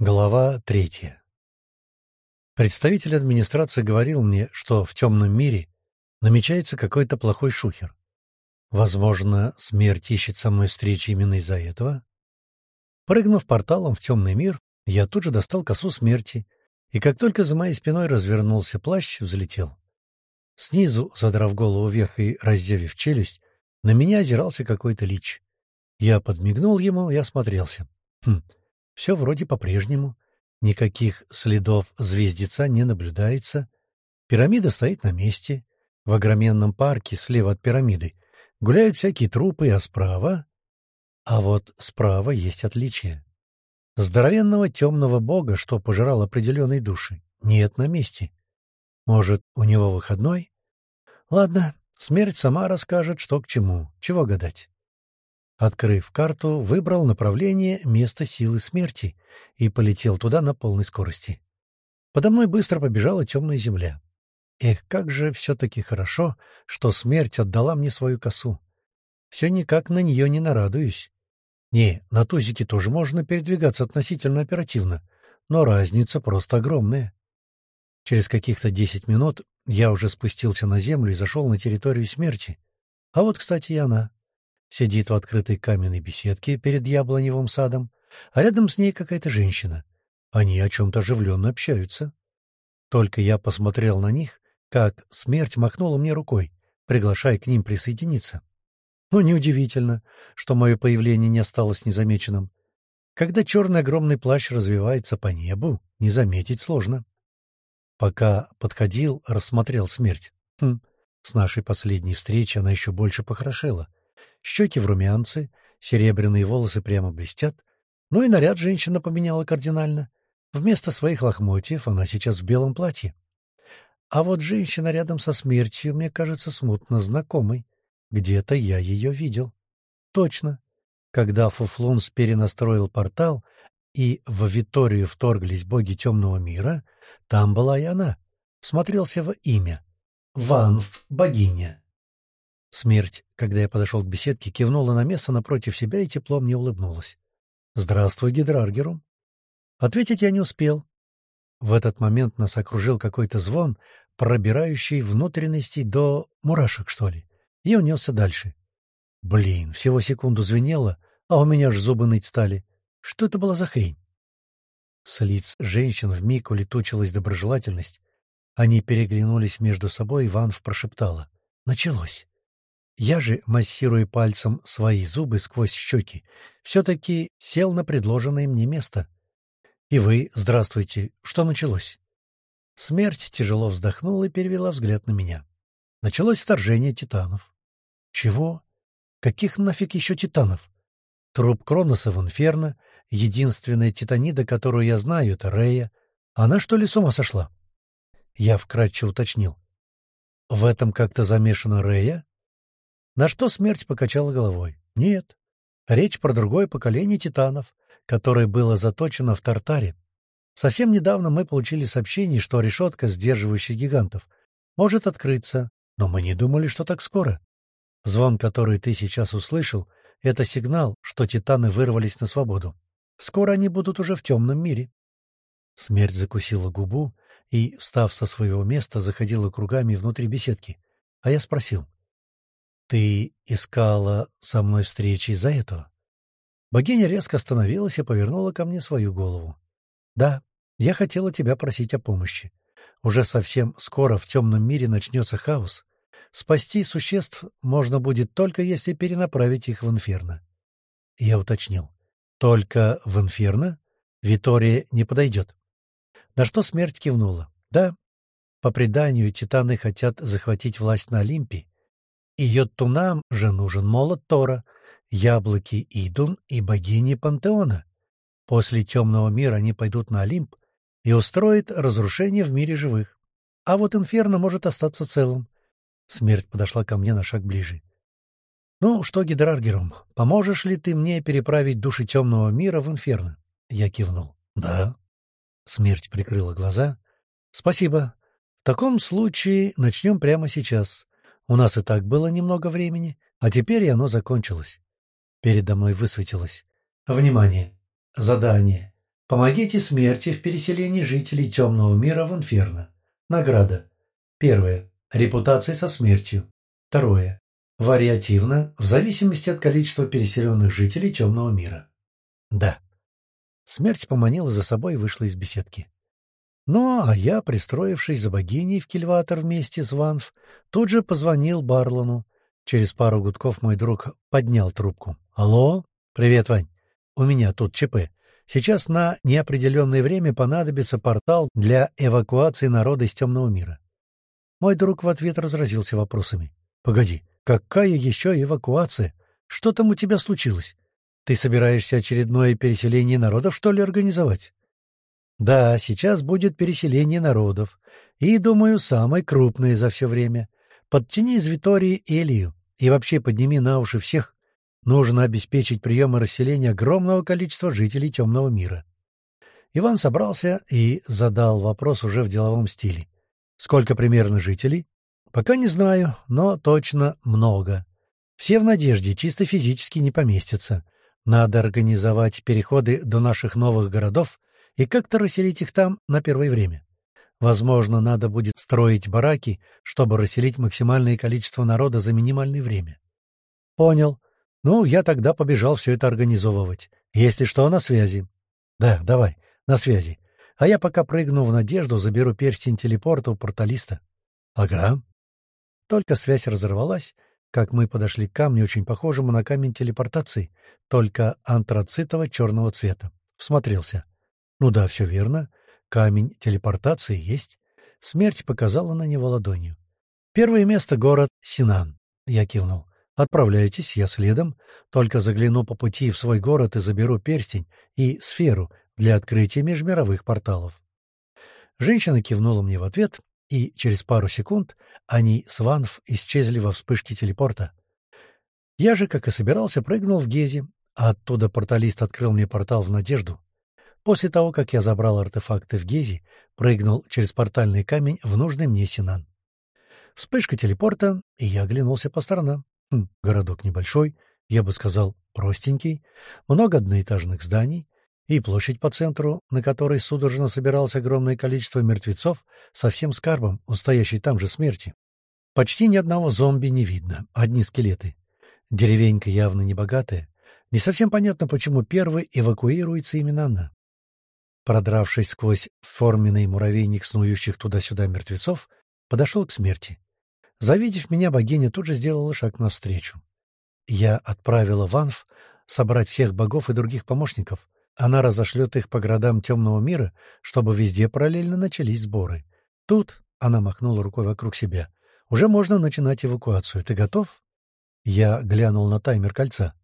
Глава третья. Представитель администрации говорил мне, что в темном мире намечается какой-то плохой шухер. Возможно, смерть ищет со мной встречи именно из-за этого? Прыгнув порталом в темный мир, я тут же достал косу смерти, и как только за моей спиной развернулся плащ, взлетел. Снизу, задрав голову вверх и раздевив челюсть, на меня озирался какой-то лич. Я подмигнул ему и осмотрелся. Хм, все вроде по-прежнему. Никаких следов звездеца не наблюдается. Пирамида стоит на месте. В огроменном парке слева от пирамиды гуляют всякие трупы, а справа... А вот справа есть отличие. Здоровенного темного бога, что пожирал определенные души, нет на месте. Может, у него выходной? Ладно, смерть сама расскажет, что к чему, чего гадать. Открыв карту, выбрал направление места силы смерти и полетел туда на полной скорости. Подо мной быстро побежала темная земля. Эх, как же все-таки хорошо, что смерть отдала мне свою косу. Все никак на нее не нарадуюсь. Не, на тузике тоже можно передвигаться относительно оперативно, но разница просто огромная. Через каких-то десять минут я уже спустился на землю и зашел на территорию смерти. А вот, кстати, и она сидит в открытой каменной беседке перед яблоневым садом, а рядом с ней какая-то женщина. Они о чем-то оживленно общаются. Только я посмотрел на них, как смерть махнула мне рукой, приглашая к ним присоединиться. Ну, неудивительно, что мое появление не осталось незамеченным. Когда черный огромный плащ развивается по небу, не заметить сложно. Пока подходил, рассмотрел смерть. Хм, с нашей последней встречи она еще больше похорошела — щеки в румянце, серебряные волосы прямо блестят. Ну и наряд женщина поменяла кардинально. Вместо своих лохмотьев она сейчас в белом платье. А вот женщина рядом со смертью мне кажется смутно знакомой. Где-то я ее видел. Точно. Когда Фуфлунс перенастроил портал, и в Виторию вторглись боги темного мира, там была и она. Смотрелся в имя. Ванф, богиня. Смерть, когда я подошел к беседке, кивнула на место напротив себя и тепло мне улыбнулась. «Здравствуй, Гидраргерум». Ответить я не успел. В этот момент нас окружил какой-то звон, пробирающий внутренности до мурашек, что ли, и унесся дальше. Блин, всего секунду звенело, а у меня аж зубы ныть стали. Что это была за хрень? С лиц женщин вмиг улетучилась доброжелательность. Они переглянулись между собой, и Ванф прошептала. «Началось». Я же, массируя пальцем свои зубы сквозь щеки, все-таки сел на предложенное мне место. И вы, здравствуйте, что началось? Смерть тяжело вздохнула и перевела взгляд на меня. Началось вторжение титанов. Чего? Каких нафиг еще титанов? Труп Кроноса в Инферно, единственная титанида, которую я знаю, это Рея. Она что ли с ума сошла? Я вкратчиво уточнил. В этом как-то замешана Рея? На что смерть покачала головой. Нет. Речь про другое поколение титанов, которое было заточено в Тартаре. Совсем недавно мы получили сообщение, что решетка, сдерживающая гигантов, может открыться, но мы не думали, что так скоро. Звон, который ты сейчас услышал, — это сигнал, что титаны вырвались на свободу. Скоро они будут уже в темном мире. Смерть закусила губу и, встав со своего места, заходила кругами внутри беседки. А я спросил, «Ты искала со мной встречи из-за этого?» Богиня резко остановилась и повернула ко мне свою голову. «Да, я хотела тебя просить о помощи. Уже совсем скоро в темном мире начнется хаос. Спасти существ можно будет только если перенаправить их в инферно». Я уточнил. «Только в инферно? Витория не подойдет». На что смерть кивнула. «Да, по преданию, титаны хотят захватить власть на Олимпе, и Йоттунам же нужен молот Тора, яблоки Идун и богини Пантеона. После темного мира они пойдут на Олимп и устроят разрушение в мире живых. А вот Инферно может остаться целым. Смерть подошла ко мне на шаг ближе. «Ну что, Гидраргерум, поможешь ли ты мне переправить души темного мира в Инферно?» Я кивнул. «Да». Смерть прикрыла глаза. «Спасибо. В таком случае начнем прямо сейчас. У нас и так было немного времени, а теперь и оно закончилось. Передо мной высветилось. Внимание! Задание. Помогите смерти в переселении жителей темного мира в инферно. Награда. Первое. Репутация со смертью. Второе. Вариативно, в зависимости от количества переселенных жителей темного мира. Да. Смерть поманила за собой и вышла из беседки. Ну, а я, пристроившись за богиней в кильватор вместе с Ванф, тут же позвонил Барлону. Через пару гудков мой друг поднял трубку. «Алло? Привет, Вань. У меня тут ЧП. Сейчас на неопределенное время понадобится портал для эвакуации народа из темного мира». Мой друг в ответ разразился вопросами. «Погоди, какая еще эвакуация? Что там у тебя случилось? Ты собираешься очередное переселение народов, что ли, организовать?» Да, сейчас будет переселение народов. И, думаю, самое крупное за все время. Подтяни из Витории Элию и вообще подними на уши всех. Нужно обеспечить прием и расселение огромного количества жителей темного мира. Иван собрался и задал вопрос уже в деловом стиле. Сколько примерно жителей? Пока не знаю, но точно много. Все в надежде, чисто физически не поместятся. Надо организовать переходы до наших новых городов и как-то расселить их там на первое время. Возможно, надо будет строить бараки, чтобы расселить максимальное количество народа за минимальное время. Понял. Ну, я тогда побежал все это организовывать. Если что, на связи. Да, давай, на связи. А я пока прыгну в надежду, заберу перстень телепорта у порталиста. Ага. Только связь разорвалась, как мы подошли к камню, очень похожему на камень телепортации, только антрацитового черного цвета. Всмотрелся. Ну да, все верно. Камень телепортации есть. Смерть показала на него ладонью. Первое место — город Синан. Я кивнул. Отправляйтесь, я следом. Только загляну по пути в свой город и заберу перстень и сферу для открытия межмировых порталов. Женщина кивнула мне в ответ, и через пару секунд они с Ванф исчезли во вспышке телепорта. Я же, как и собирался, прыгнул в Гези, а оттуда порталист открыл мне портал в Надежду. После того, как я забрал артефакты в Гези, прыгнул через портальный камень в нужный мне Синан. Вспышка телепорта, и я оглянулся по сторонам. Хм, городок небольшой, я бы сказал, простенький, много одноэтажных зданий и площадь по центру, на которой судорожно собиралось огромное количество мертвецов со всем скарбом, устоящей там же смерти. Почти ни одного зомби не видно, одни скелеты. Деревенька явно небогатая. Не совсем понятно, почему первой эвакуируется именно она. Продравшись сквозь форменный муравейник снующих туда-сюда мертвецов, подошел к смерти. Завидев меня, богиня тут же сделала шаг навстречу. Я отправила Ванф собрать всех богов и других помощников. Она разошлет их по городам темного мира, чтобы везде параллельно начались сборы. Тут она махнула рукой вокруг себя. Уже можно начинать эвакуацию. Ты готов? Я глянул на таймер кольца.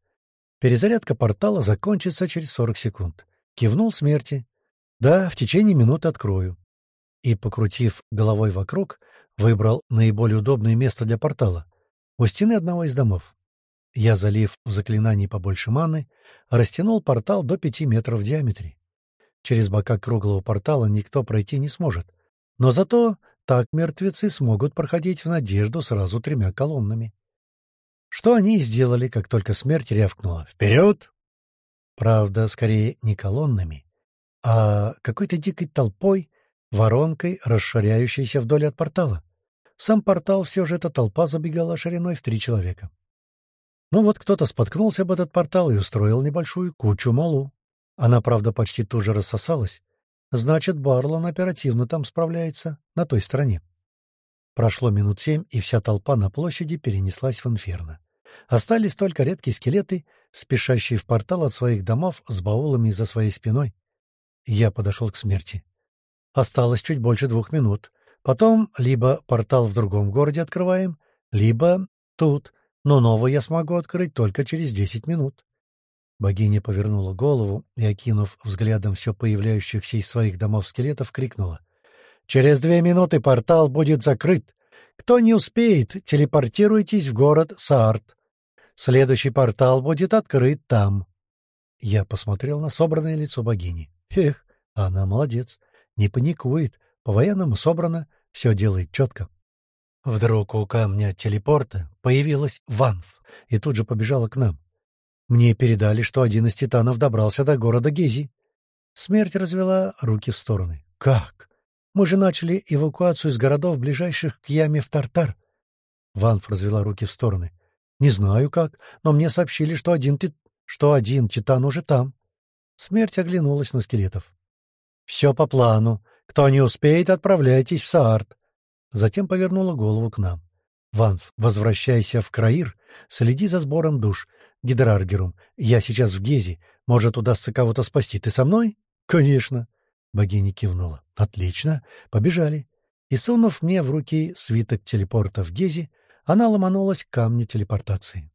Перезарядка портала закончится через сорок секунд. Кивнул смерти. Да, в течение минуты открою. И, покрутив головой вокруг, выбрал наиболее удобное место для портала — у стены одного из домов. Я, залив в заклинании побольше маны, растянул портал до пяти метров в диаметре. Через бока круглого портала никто пройти не сможет, но зато так мертвецы смогут проходить в надежду сразу тремя колоннами. Что они и сделали, как только смерть рявкнула «Вперед!». Правда, скорее не колоннами, а какой-то дикой толпой, воронкой, расширяющейся вдоль от портала. В сам портал все же эта толпа забегала шириной в три человека. Ну вот кто-то споткнулся об этот портал и устроил небольшую кучу малу. Она, правда, почти тут же рассосалась. Значит, Барлон оперативно там справляется, на той стороне. Прошло минут семь, и вся толпа на площади перенеслась в инферно. Остались только редкие скелеты, спешащие в портал от своих домов с баулами за своей спиной. Я подошел к смерти. Осталось чуть больше двух минут. Потом либо портал в другом городе открываем, либо тут, но новый я смогу открыть только через десять минут. Богиня повернула голову и, окинув взглядом все появляющихся из своих домов скелетов, крикнула. «Через две минуты портал будет закрыт. Кто не успеет, телепортируйтесь в город Саарт. Следующий портал будет открыт там». Я посмотрел на собранное лицо богини. Эх, она молодец, не паникует, по-военному собрана, все делает четко. Вдруг у камня телепорта появилась Ванф и тут же побежала к нам. Мне передали, что один из титанов добрался до города Гези. Смерть развела руки в стороны. «Как? Мы же начали эвакуацию из городов, ближайших к яме в Тартар». Ванф развела руки в стороны. «Не знаю как, но мне сообщили, что один, тит... что один титан уже там». Смерть оглянулась на скелетов. «Все по плану. Кто не успеет, отправляйтесь в Саарт». Затем повернула голову к нам. «Ванф, возвращайся в Краир, следи за сбором душ. Гидраргерум, я сейчас в Гезе. Может, удастся кого-то спасти. Ты со мной?» «Конечно». Богиня кивнула. «Отлично. Побежали». И, сунув мне в руки свиток телепорта в Гези, она ломанулась к камню телепортации.